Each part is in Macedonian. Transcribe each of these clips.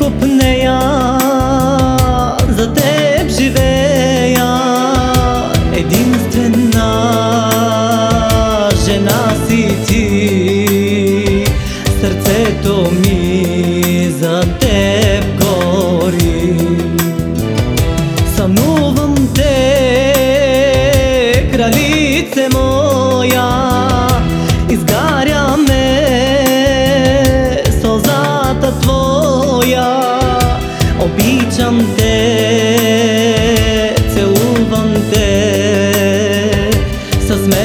копнеја За теб живеја. Единствена жена си ти. Срцето ми за теб гори. Санувам те, кралице моја. Изгаряме солзата твоја. te te udhëm te Sa s'me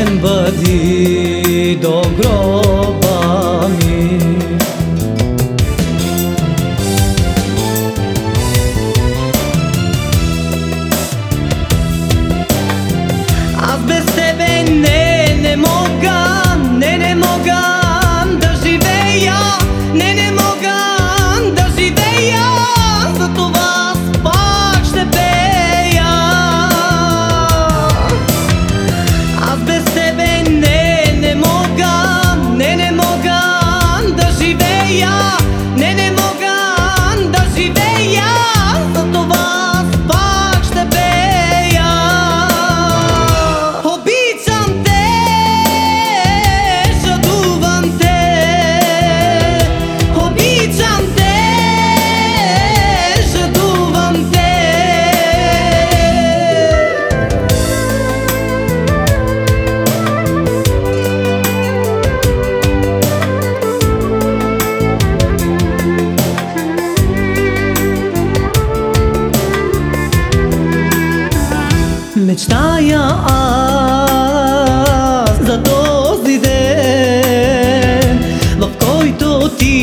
саја аз за този ден, в който ти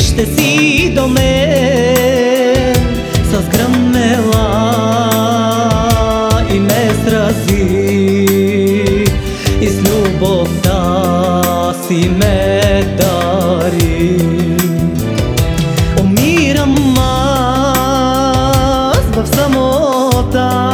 ще си до мен с гръмела и ме срази и с любовта си ме дари. Умирам аз в самота.